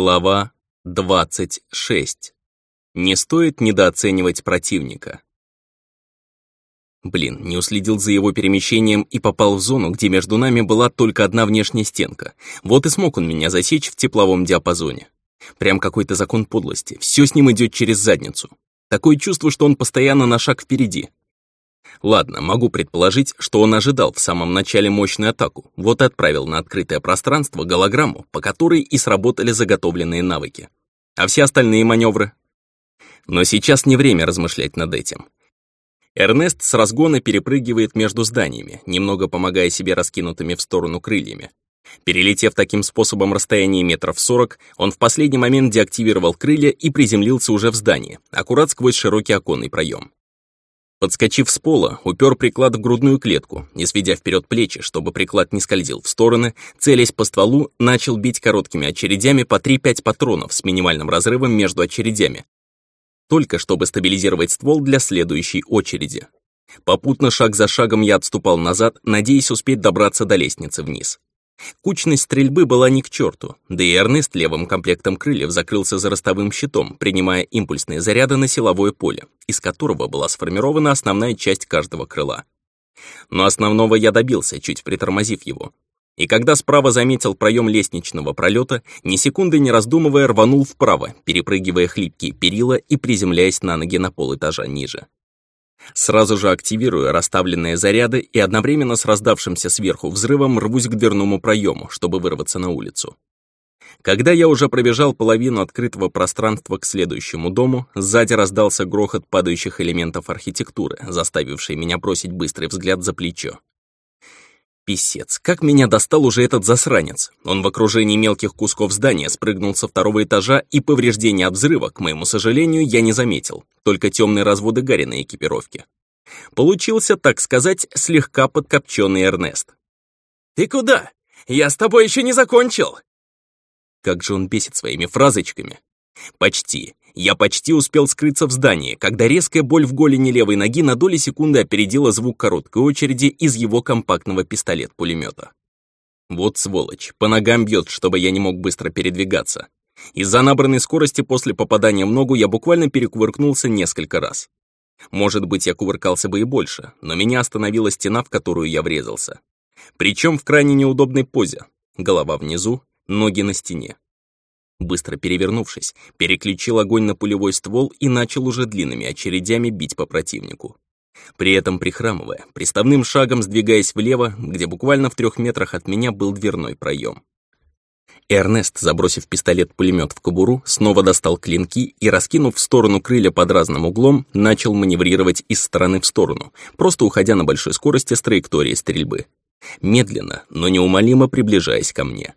Глава 26. Не стоит недооценивать противника. Блин, не уследил за его перемещением и попал в зону, где между нами была только одна внешняя стенка. Вот и смог он меня засечь в тепловом диапазоне. Прям какой-то закон подлости. Все с ним идет через задницу. Такое чувство, что он постоянно на шаг впереди. Ладно, могу предположить, что он ожидал в самом начале мощную атаку, вот и отправил на открытое пространство голограмму, по которой и сработали заготовленные навыки. А все остальные маневры? Но сейчас не время размышлять над этим. Эрнест с разгона перепрыгивает между зданиями, немного помогая себе раскинутыми в сторону крыльями. Перелетев таким способом расстояние метров 40, он в последний момент деактивировал крылья и приземлился уже в здании, аккурат сквозь широкий оконный проем. Подскочив с пола, упер приклад в грудную клетку и, сведя вперед плечи, чтобы приклад не скользил в стороны, целясь по стволу, начал бить короткими очередями по 3-5 патронов с минимальным разрывом между очередями, только чтобы стабилизировать ствол для следующей очереди. Попутно шаг за шагом я отступал назад, надеясь успеть добраться до лестницы вниз. Кучность стрельбы была ни к черту, да и Эрнест левым комплектом крыльев закрылся за ростовым щитом, принимая импульсные заряды на силовое поле, из которого была сформирована основная часть каждого крыла. Но основного я добился, чуть притормозив его. И когда справа заметил проем лестничного пролета, ни секунды не раздумывая рванул вправо, перепрыгивая хлипкие перила и приземляясь на ноги на пол этажа ниже. Сразу же активирую расставленные заряды и одновременно с раздавшимся сверху взрывом рвусь к дверному проему, чтобы вырваться на улицу. Когда я уже пробежал половину открытого пространства к следующему дому, сзади раздался грохот падающих элементов архитектуры, заставивший меня бросить быстрый взгляд за плечо. Писец, как меня достал уже этот засранец. Он в окружении мелких кусков здания спрыгнул со второго этажа, и повреждения от взрыва, к моему сожалению, я не заметил. Только темные разводы Гарри на экипировке. Получился, так сказать, слегка подкопченный Эрнест. «Ты куда? Я с тобой еще не закончил!» Как же он бесит своими фразочками. «Почти. Я почти успел скрыться в здании, когда резкая боль в голени левой ноги на доли секунды опередила звук короткой очереди из его компактного пистолет-пулемета. Вот сволочь, по ногам бьет, чтобы я не мог быстро передвигаться. Из-за набранной скорости после попадания в ногу я буквально перекувыркнулся несколько раз. Может быть, я кувыркался бы и больше, но меня остановила стена, в которую я врезался. Причем в крайне неудобной позе. Голова внизу, ноги на стене. Быстро перевернувшись, переключил огонь на пулевой ствол и начал уже длинными очередями бить по противнику. При этом прихрамывая, приставным шагом сдвигаясь влево, где буквально в трех метрах от меня был дверной проем. Эрнест, забросив пистолет-пулемет в кобуру, снова достал клинки и, раскинув в сторону крылья под разным углом, начал маневрировать из стороны в сторону, просто уходя на большой скорости с траектории стрельбы. Медленно, но неумолимо приближаясь ко мне.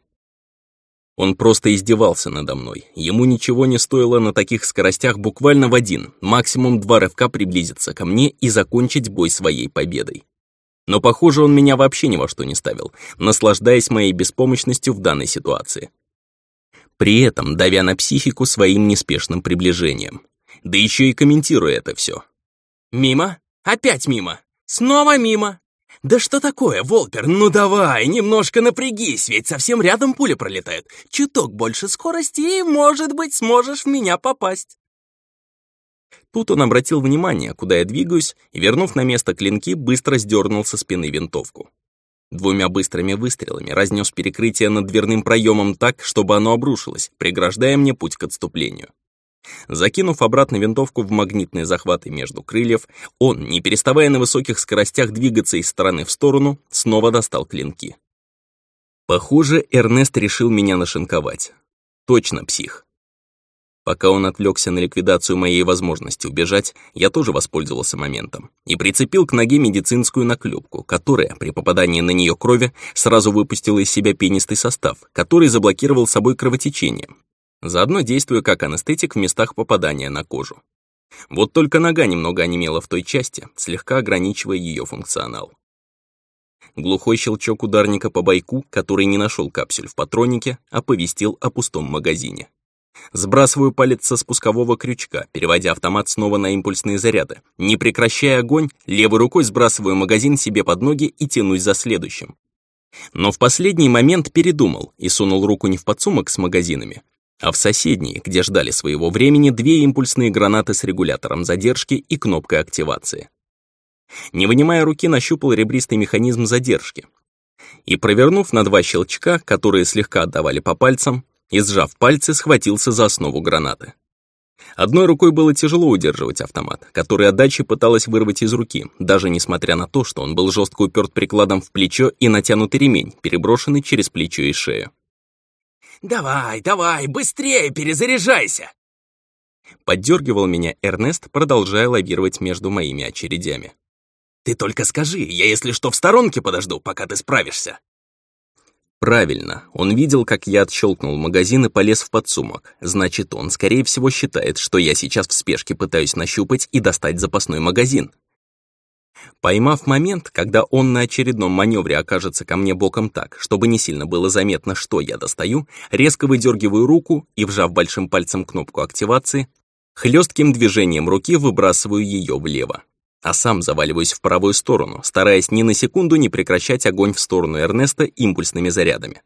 Он просто издевался надо мной. Ему ничего не стоило на таких скоростях буквально в один, максимум два рывка приблизиться ко мне и закончить бой своей победой. Но, похоже, он меня вообще ни во что не ставил, наслаждаясь моей беспомощностью в данной ситуации. При этом давя на психику своим неспешным приближением. Да еще и комментируя это все. «Мимо? Опять мимо! Снова мимо! «Да что такое, Волпер? Ну давай, немножко напрягись, ведь совсем рядом пуля пролетает. Чуток больше скорости, и, может быть, сможешь в меня попасть». Тут он обратил внимание, куда я двигаюсь, и, вернув на место клинки, быстро сдернул со спины винтовку. Двумя быстрыми выстрелами разнес перекрытие над дверным проемом так, чтобы оно обрушилось, преграждая мне путь к отступлению. Закинув обратно винтовку в магнитные захваты между крыльев, он, не переставая на высоких скоростях двигаться из стороны в сторону, снова достал клинки. Похоже, Эрнест решил меня нашинковать. Точно псих. Пока он отвлекся на ликвидацию моей возможности убежать, я тоже воспользовался моментом и прицепил к ноге медицинскую наклепку, которая, при попадании на нее крови, сразу выпустила из себя пенистый состав, который заблокировал собой кровотечение, заодно действуя как анестетик в местах попадания на кожу. Вот только нога немного онемела в той части, слегка ограничивая ее функционал. Глухой щелчок ударника по бойку, который не нашел капсюль в патронике, оповестил о пустом магазине. Сбрасываю палец со спускового крючка, переводя автомат снова на импульсные заряды. Не прекращая огонь, левой рукой сбрасываю магазин себе под ноги и тянусь за следующим. Но в последний момент передумал и сунул руку не в подсумок с магазинами, А в соседней, где ждали своего времени, две импульсные гранаты с регулятором задержки и кнопкой активации. Не вынимая руки, нащупал ребристый механизм задержки. И, провернув на два щелчка, которые слегка отдавали по пальцам, и, сжав пальцы, схватился за основу гранаты. Одной рукой было тяжело удерживать автомат, который отдачей пыталась вырвать из руки, даже несмотря на то, что он был жестко уперт прикладом в плечо и натянутый ремень, переброшенный через плечо и шею. «Давай, давай, быстрее перезаряжайся!» Поддергивал меня Эрнест, продолжая лавировать между моими очередями. «Ты только скажи, я если что в сторонке подожду, пока ты справишься». Правильно, он видел, как я отщелкнул магазин и полез в подсумок. Значит, он, скорее всего, считает, что я сейчас в спешке пытаюсь нащупать и достать запасной магазин. Поймав момент, когда он на очередном маневре окажется ко мне боком так, чтобы не сильно было заметно, что я достаю, резко выдергиваю руку и, вжав большим пальцем кнопку активации, хлестким движением руки выбрасываю ее влево а сам заваливаюсь в правую сторону, стараясь ни на секунду не прекращать огонь в сторону Эрнеста импульсными зарядами.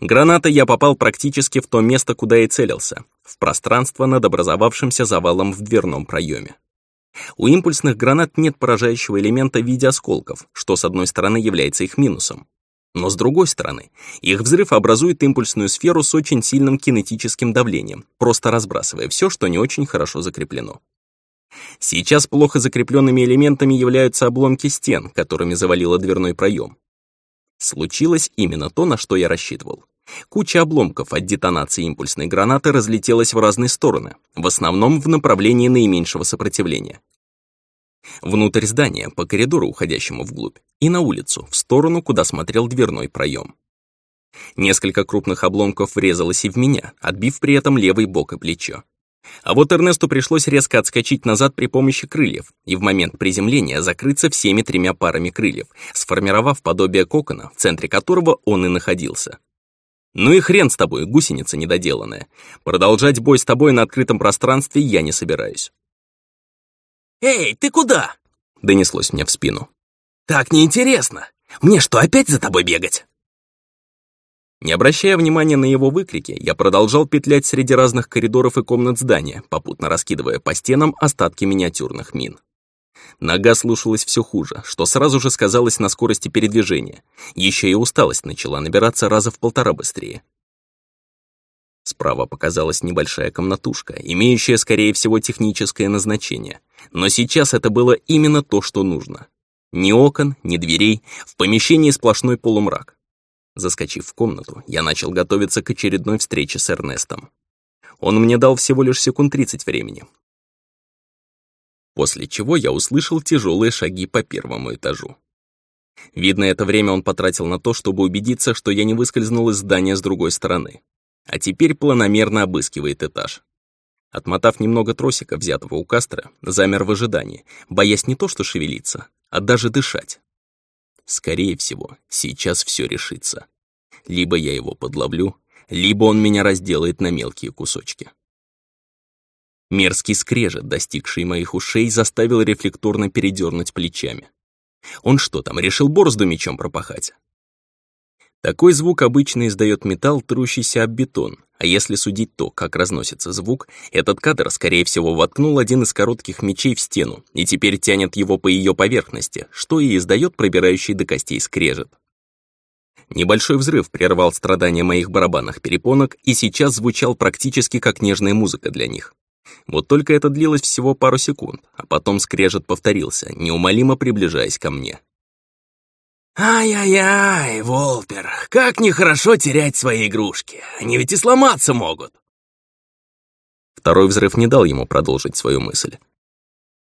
Граната я попал практически в то место, куда и целился, в пространство над образовавшимся завалом в дверном проеме. У импульсных гранат нет поражающего элемента в виде осколков, что с одной стороны является их минусом. Но с другой стороны, их взрыв образует импульсную сферу с очень сильным кинетическим давлением, просто разбрасывая все, что не очень хорошо закреплено. Сейчас плохо закрепленными элементами являются обломки стен, которыми завалило дверной проем. Случилось именно то, на что я рассчитывал. Куча обломков от детонации импульсной гранаты разлетелась в разные стороны, в основном в направлении наименьшего сопротивления. Внутрь здания, по коридору, уходящему вглубь, и на улицу, в сторону, куда смотрел дверной проем. Несколько крупных обломков врезалось и в меня, отбив при этом левый бок и плечо. А вот Эрнесту пришлось резко отскочить назад при помощи крыльев и в момент приземления закрыться всеми тремя парами крыльев, сформировав подобие кокона, в центре которого он и находился. «Ну и хрен с тобой, гусеница недоделанная. Продолжать бой с тобой на открытом пространстве я не собираюсь». «Эй, ты куда?» — донеслось мне в спину. «Так неинтересно. Мне что, опять за тобой бегать?» Не обращая внимания на его выкрики, я продолжал петлять среди разных коридоров и комнат здания, попутно раскидывая по стенам остатки миниатюрных мин. Нога слушалась все хуже, что сразу же сказалось на скорости передвижения. Еще и усталость начала набираться раза в полтора быстрее. Справа показалась небольшая комнатушка, имеющая, скорее всего, техническое назначение. Но сейчас это было именно то, что нужно. Ни окон, ни дверей, в помещении сплошной полумрак. Заскочив в комнату, я начал готовиться к очередной встрече с Эрнестом. Он мне дал всего лишь секунд 30 времени. После чего я услышал тяжелые шаги по первому этажу. Видно, это время он потратил на то, чтобы убедиться, что я не выскользнул из здания с другой стороны. А теперь планомерно обыскивает этаж. Отмотав немного тросика, взятого у Кастера, замер в ожидании, боясь не то что шевелиться, а даже дышать. Скорее всего, сейчас все решится. Либо я его подловлю, либо он меня разделает на мелкие кусочки. Мерзкий скрежет, достигший моих ушей, заставил рефлекторно передернуть плечами. Он что там, решил борозду мечом пропахать? Такой звук обычно издает металл, трущийся об бетон, а если судить то, как разносится звук, этот кадр, скорее всего, воткнул один из коротких мечей в стену и теперь тянет его по ее поверхности, что и издает пробирающий до костей скрежет. Небольшой взрыв прервал страдания моих барабанных перепонок и сейчас звучал практически как нежная музыка для них. Вот только это длилось всего пару секунд, а потом скрежет повторился, неумолимо приближаясь ко мне. «Ай-яй-яй, Волпер, как нехорошо терять свои игрушки. Они ведь и сломаться могут». Второй взрыв не дал ему продолжить свою мысль.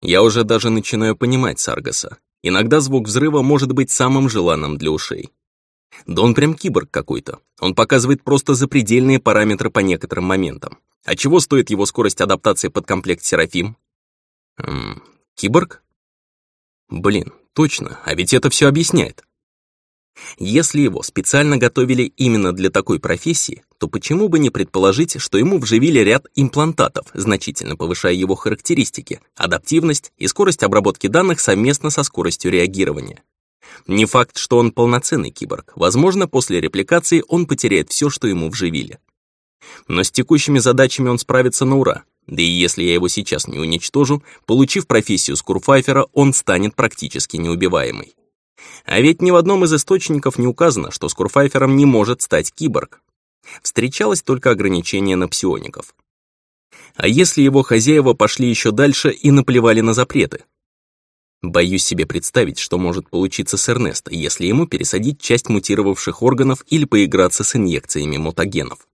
Я уже даже начинаю понимать Саргаса. Иногда звук взрыва может быть самым желанным для ушей. Да он прям киборг какой-то. Он показывает просто запредельные параметры по некоторым моментам. А чего стоит его скорость адаптации под комплект Серафим? Эм, киборг? Блин, точно, а ведь это все объясняет. Если его специально готовили именно для такой профессии, то почему бы не предположить, что ему вживили ряд имплантатов, значительно повышая его характеристики, адаптивность и скорость обработки данных совместно со скоростью реагирования. Не факт, что он полноценный киборг. Возможно, после репликации он потеряет все, что ему вживили. Но с текущими задачами он справится на ура. Да и если я его сейчас не уничтожу, получив профессию скурфайфера, он станет практически неубиваемый. А ведь ни в одном из источников не указано, что скурфайфером не может стать киборг. Встречалось только ограничение на псиоников. А если его хозяева пошли еще дальше и наплевали на запреты? Боюсь себе представить, что может получиться с Эрнесто, если ему пересадить часть мутировавших органов или поиграться с инъекциями мутагенов.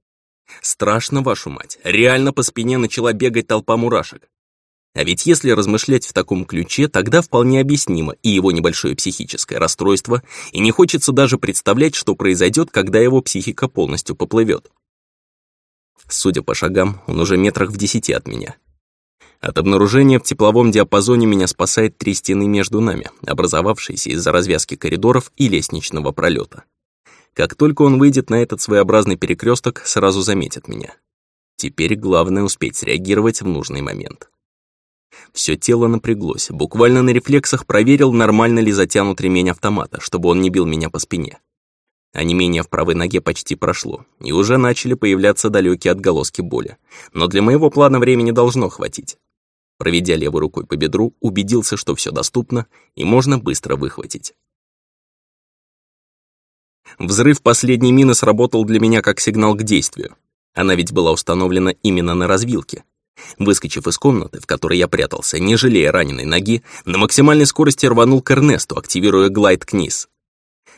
Страшно, вашу мать, реально по спине начала бегать толпа мурашек. А ведь если размышлять в таком ключе, тогда вполне объяснимо и его небольшое психическое расстройство, и не хочется даже представлять, что произойдет, когда его психика полностью поплывет. Судя по шагам, он уже метрах в десяти от меня. От обнаружения в тепловом диапазоне меня спасает три стены между нами, образовавшиеся из-за развязки коридоров и лестничного пролета. Как только он выйдет на этот своеобразный перекресток, сразу заметит меня. Теперь главное успеть среагировать в нужный момент. Все тело напряглось, буквально на рефлексах проверил, нормально ли затянут ремень автомата, чтобы он не бил меня по спине. А не менее в правой ноге почти прошло, и уже начали появляться далекие отголоски боли. Но для моего плана времени должно хватить. Проведя левой рукой по бедру, убедился, что все доступно и можно быстро выхватить. Взрыв последней мины сработал для меня как сигнал к действию. Она ведь была установлена именно на развилке. Выскочив из комнаты, в которой я прятался, не жалея раненой ноги, на максимальной скорости рванул к Эрнесту, активируя глайд книз.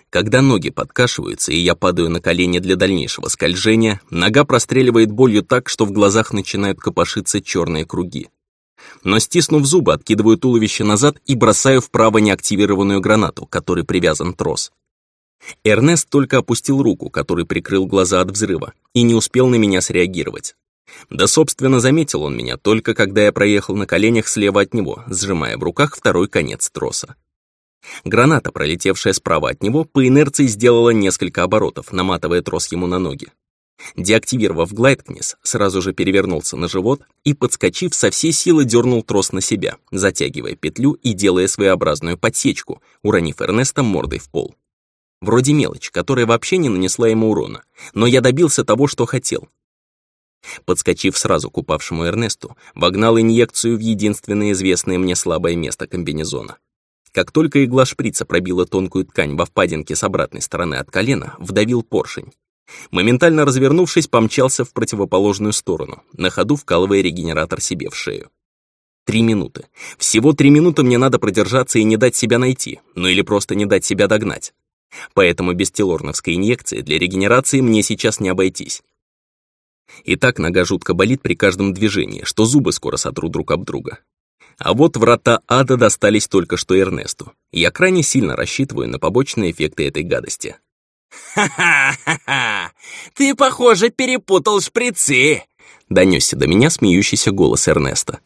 Когда ноги подкашиваются, и я падаю на колени для дальнейшего скольжения, нога простреливает болью так, что в глазах начинают копошиться черные круги но, стиснув зубы, откидываю туловище назад и бросаю вправо неактивированную гранату, которой привязан трос. Эрнест только опустил руку, который прикрыл глаза от взрыва, и не успел на меня среагировать. Да, собственно, заметил он меня только когда я проехал на коленях слева от него, сжимая в руках второй конец троса. Граната, пролетевшая справа от него, по инерции сделала несколько оборотов, наматывая трос ему на ноги. Деактивировав глайдкнес, сразу же перевернулся на живот и, подскочив, со всей силы дернул трос на себя, затягивая петлю и делая своеобразную подсечку, уронив Эрнеста мордой в пол. Вроде мелочь, которая вообще не нанесла ему урона, но я добился того, что хотел. Подскочив сразу к упавшему Эрнесту, вогнал инъекцию в единственное известное мне слабое место комбинезона. Как только игла шприца пробила тонкую ткань во впадинке с обратной стороны от колена, вдавил поршень. Моментально развернувшись, помчался в противоположную сторону, на ходу вкалывая регенератор себе в шею. Три минуты. Всего три минуты мне надо продержаться и не дать себя найти, ну или просто не дать себя догнать. Поэтому без телорновской инъекции для регенерации мне сейчас не обойтись. И так нога жутко болит при каждом движении, что зубы скоро сотру друг об друга. А вот врата ада достались только что Эрнесту. Я крайне сильно рассчитываю на побочные эффекты этой гадости. «Ха-ха-ха! Ты, похоже, перепутал шприцы!» Донесся до меня смеющийся голос Эрнеста.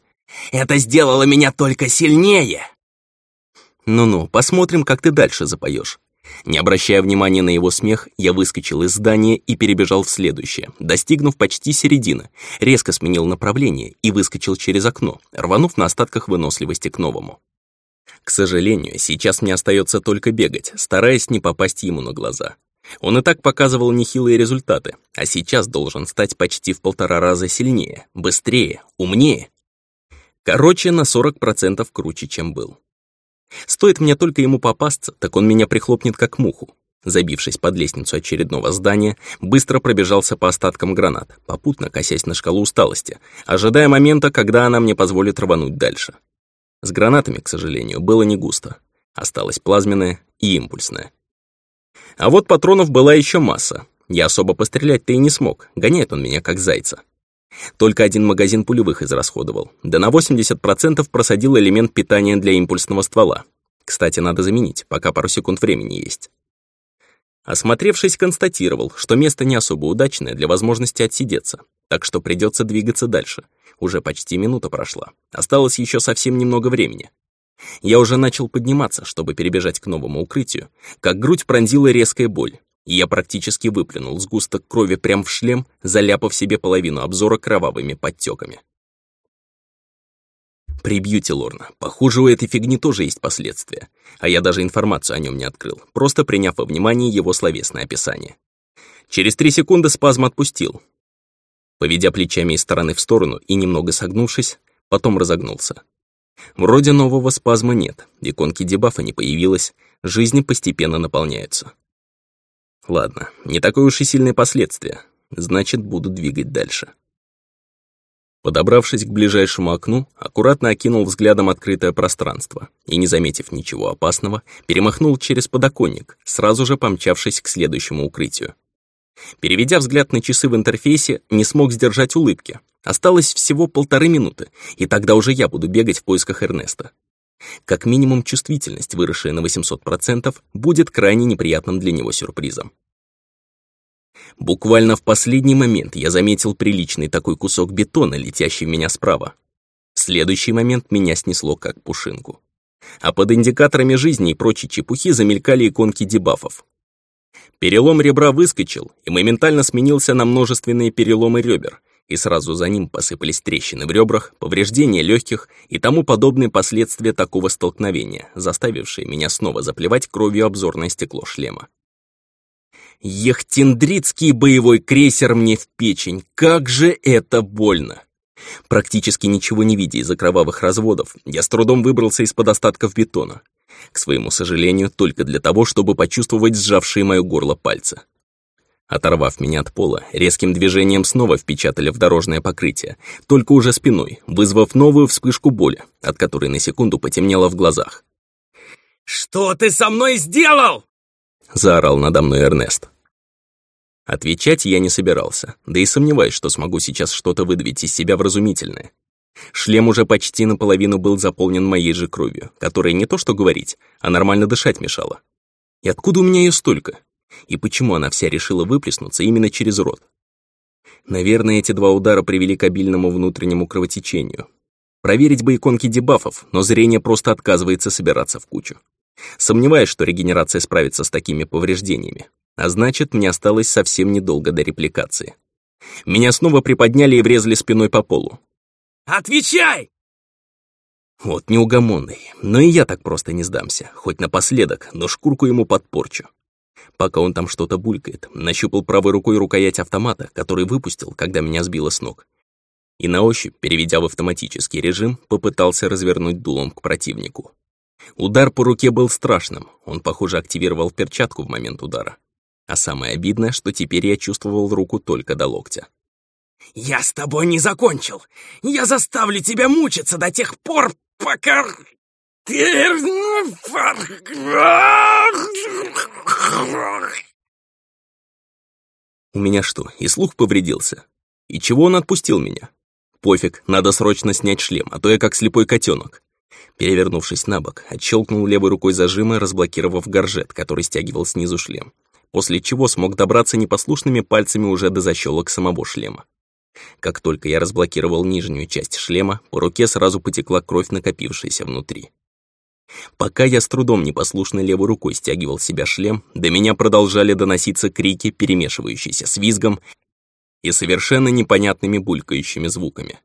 «Это сделало меня только сильнее!» «Ну-ну, посмотрим, как ты дальше запоешь». Не обращая внимания на его смех, я выскочил из здания и перебежал в следующее, достигнув почти середины, резко сменил направление и выскочил через окно, рванув на остатках выносливости к новому. К сожалению, сейчас мне остается только бегать, стараясь не попасть ему на глаза. Он и так показывал нехилые результаты, а сейчас должен стать почти в полтора раза сильнее, быстрее, умнее. Короче, на 40% круче, чем был. Стоит мне только ему попасться, так он меня прихлопнет как муху. Забившись под лестницу очередного здания, быстро пробежался по остаткам гранат, попутно косясь на шкалу усталости, ожидая момента, когда она мне позволит рвануть дальше. С гранатами, к сожалению, было не густо. Осталось плазменное и импульсное. А вот патронов была еще масса. Я особо пострелять-то и не смог, гоняет он меня как зайца. Только один магазин пулевых израсходовал, да на 80% просадил элемент питания для импульсного ствола. Кстати, надо заменить, пока пару секунд времени есть. Осмотревшись, констатировал, что место не особо удачное для возможности отсидеться, так что придется двигаться дальше. Уже почти минута прошла. Осталось еще совсем немного времени. Я уже начал подниматься, чтобы перебежать к новому укрытию, как грудь пронзила резкая боль, я практически выплюнул сгусток крови прямо в шлем, заляпав себе половину обзора кровавыми подтеками. Прибьюте Лорна. Похоже, у этой фигни тоже есть последствия. А я даже информацию о нем не открыл, просто приняв во внимание его словесное описание. Через три секунды спазм отпустил. Поведя плечами из стороны в сторону и немного согнувшись, потом разогнулся. Вроде нового спазма нет, иконки дебафа не появилось, жизни постепенно наполняются. Ладно, не такое уж и сильное последствие, значит, буду двигать дальше. Подобравшись к ближайшему окну, аккуратно окинул взглядом открытое пространство и, не заметив ничего опасного, перемахнул через подоконник, сразу же помчавшись к следующему укрытию. Переведя взгляд на часы в интерфейсе, не смог сдержать улыбки. Осталось всего полторы минуты, и тогда уже я буду бегать в поисках Эрнеста. Как минимум чувствительность, выросшая на 800%, будет крайне неприятным для него сюрпризом. Буквально в последний момент я заметил приличный такой кусок бетона, летящий в меня справа. В следующий момент меня снесло как пушинку. А под индикаторами жизни и прочей чепухи замелькали иконки дебафов. Перелом ребра выскочил и моментально сменился на множественные переломы ребер, и сразу за ним посыпались трещины в ребрах, повреждения легких и тому подобные последствия такого столкновения, заставившие меня снова заплевать кровью обзорное стекло шлема. Ехтендритский боевой крейсер мне в печень. Как же это больно! Практически ничего не видя из-за кровавых разводов, я с трудом выбрался из-под остатков бетона. К своему сожалению, только для того, чтобы почувствовать сжавшие мое горло пальцы. Оторвав меня от пола, резким движением снова впечатали в дорожное покрытие, только уже спиной, вызвав новую вспышку боли, от которой на секунду потемнело в глазах. «Что ты со мной сделал?» — заорал надо мной Эрнест. Отвечать я не собирался, да и сомневаюсь, что смогу сейчас что-то выдавить из себя вразумительное. Шлем уже почти наполовину был заполнен моей же кровью, которая не то что говорить, а нормально дышать мешала. И откуда у меня ее столько? И почему она вся решила выплеснуться именно через рот? Наверное, эти два удара привели к обильному внутреннему кровотечению. Проверить бы иконки дебафов, но зрение просто отказывается собираться в кучу. Сомневаюсь, что регенерация справится с такими повреждениями. А значит, мне осталось совсем недолго до репликации. Меня снова приподняли и врезали спиной по полу. «Отвечай!» Вот неугомонный, но и я так просто не сдамся, хоть напоследок, но шкурку ему подпорчу. Пока он там что-то булькает, нащупал правой рукой рукоять автомата, который выпустил, когда меня сбило с ног. И на ощупь, переведя в автоматический режим, попытался развернуть дулом к противнику. Удар по руке был страшным, он, похоже, активировал перчатку в момент удара. А самое обидное, что теперь я чувствовал руку только до локтя. «Я с тобой не закончил! Я заставлю тебя мучиться до тех пор, пока...» У меня что, и слух повредился? И чего он отпустил меня? Пофиг, надо срочно снять шлем, а то я как слепой котенок. Перевернувшись на бок, отщелкнул левой рукой зажимы, разблокировав горжет, который стягивал снизу шлем, после чего смог добраться непослушными пальцами уже до защелок самого шлема. Как только я разблокировал нижнюю часть шлема, по руке сразу потекла кровь, накопившаяся внутри. Пока я с трудом непослушной левой рукой стягивал себя шлем, до меня продолжали доноситься крики, перемешивающиеся с визгом и совершенно непонятными булькающими звуками.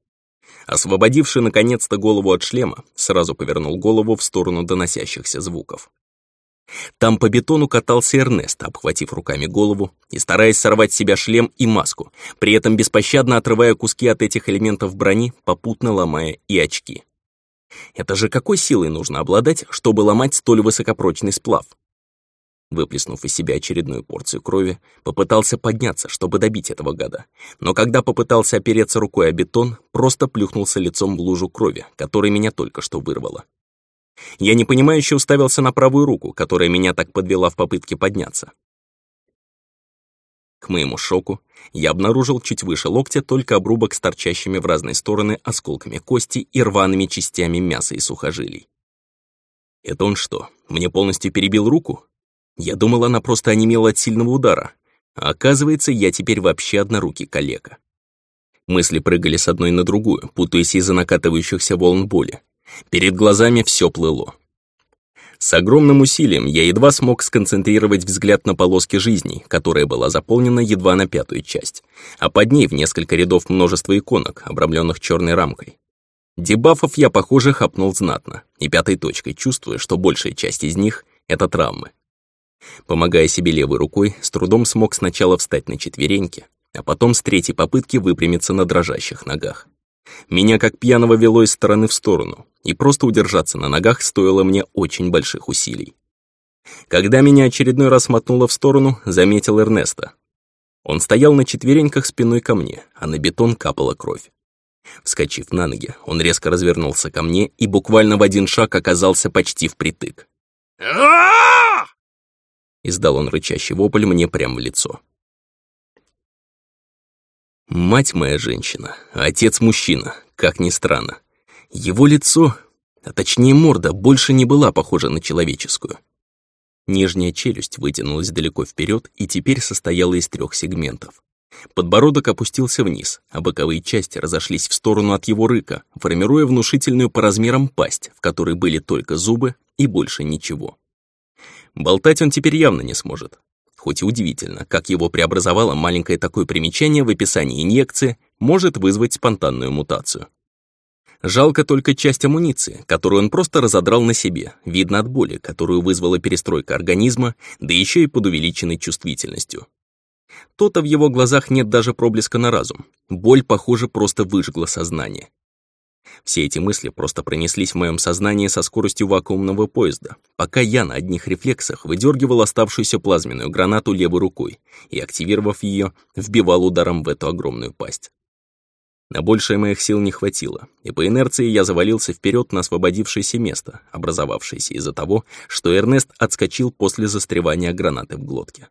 Освободивший наконец-то голову от шлема, сразу повернул голову в сторону доносящихся звуков. Там по бетону катался Эрнест, обхватив руками голову и стараясь сорвать с себя шлем и маску, при этом беспощадно отрывая куски от этих элементов брони, попутно ломая и очки. Это же какой силой нужно обладать, чтобы ломать столь высокопрочный сплав? Выплеснув из себя очередную порцию крови, попытался подняться, чтобы добить этого гада. Но когда попытался опереться рукой о бетон, просто плюхнулся лицом в лужу крови, которая меня только что вырвала. Я непонимающе уставился на правую руку, которая меня так подвела в попытке подняться. Моему шоку, я обнаружил чуть выше локтя только обрубок с торчащими в разные стороны осколками кости и рваными частями мяса и сухожилий. Это он что, мне полностью перебил руку? Я думал, она просто онемела от сильного удара. А оказывается, я теперь вообще однорукий калека. Мысли прыгали с одной на другую, путаясь из-за накатывающихся волн боли. Перед глазами все плыло. С огромным усилием я едва смог сконцентрировать взгляд на полоске жизни, которая была заполнена едва на пятую часть, а под ней в несколько рядов множество иконок, обрамленных черной рамкой. Дебафов я, похоже, хапнул знатно, и пятой точкой чувствуя, что большая часть из них — это травмы. Помогая себе левой рукой, с трудом смог сначала встать на четвереньки, а потом с третьей попытки выпрямиться на дрожащих ногах. Меня как пьяного вело из стороны в сторону, и просто удержаться на ногах стоило мне очень больших усилий. Когда меня очередной раз мотнуло в сторону, заметил Эрнеста. Он стоял на четвереньках спиной ко мне, а на бетон капала кровь. Вскочив на ноги, он резко развернулся ко мне и буквально в один шаг оказался почти впритык. Издал он рычащий вопль мне прямо в лицо. Мать моя женщина, отец мужчина, как ни странно. Его лицо, а точнее морда, больше не была похожа на человеческую. Нижняя челюсть вытянулась далеко вперед и теперь состояла из трех сегментов. Подбородок опустился вниз, а боковые части разошлись в сторону от его рыка, формируя внушительную по размерам пасть, в которой были только зубы и больше ничего. Болтать он теперь явно не сможет, Хоть и удивительно, как его преобразовало маленькое такое примечание в описании инъекции, может вызвать спонтанную мутацию. Жалко только часть амуниции, которую он просто разодрал на себе, видно от боли, которую вызвала перестройка организма, да еще и под увеличенной чувствительностью. То-то в его глазах нет даже проблеска на разум. Боль, похоже, просто выжгла сознание. Все эти мысли просто пронеслись в моем сознании со скоростью вакуумного поезда, пока я на одних рефлексах выдергивал оставшуюся плазменную гранату левой рукой и, активировав ее, вбивал ударом в эту огромную пасть. На большее моих сил не хватило, и по инерции я завалился вперед на освободившееся место, образовавшееся из-за того, что Эрнест отскочил после застревания гранаты в глотке.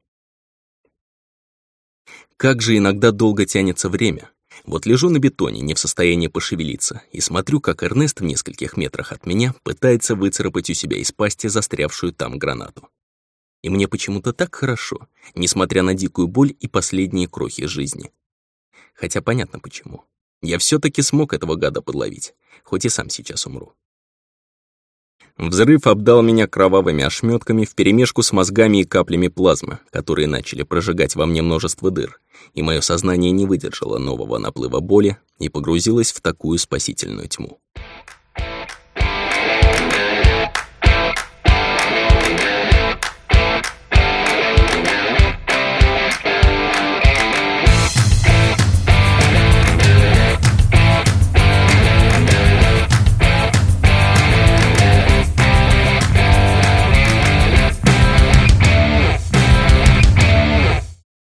Как же иногда долго тянется время, вот лежу на бетоне, не в состоянии пошевелиться, и смотрю, как Эрнест в нескольких метрах от меня пытается выцарапать у себя из пасти застрявшую там гранату. И мне почему-то так хорошо, несмотря на дикую боль и последние крохи жизни. Хотя понятно почему. Я все таки смог этого гада подловить, хоть и сам сейчас умру. Взрыв обдал меня кровавыми ошметками вперемешку с мозгами и каплями плазмы, которые начали прожигать во мне множество дыр, и мое сознание не выдержало нового наплыва боли и погрузилось в такую спасительную тьму.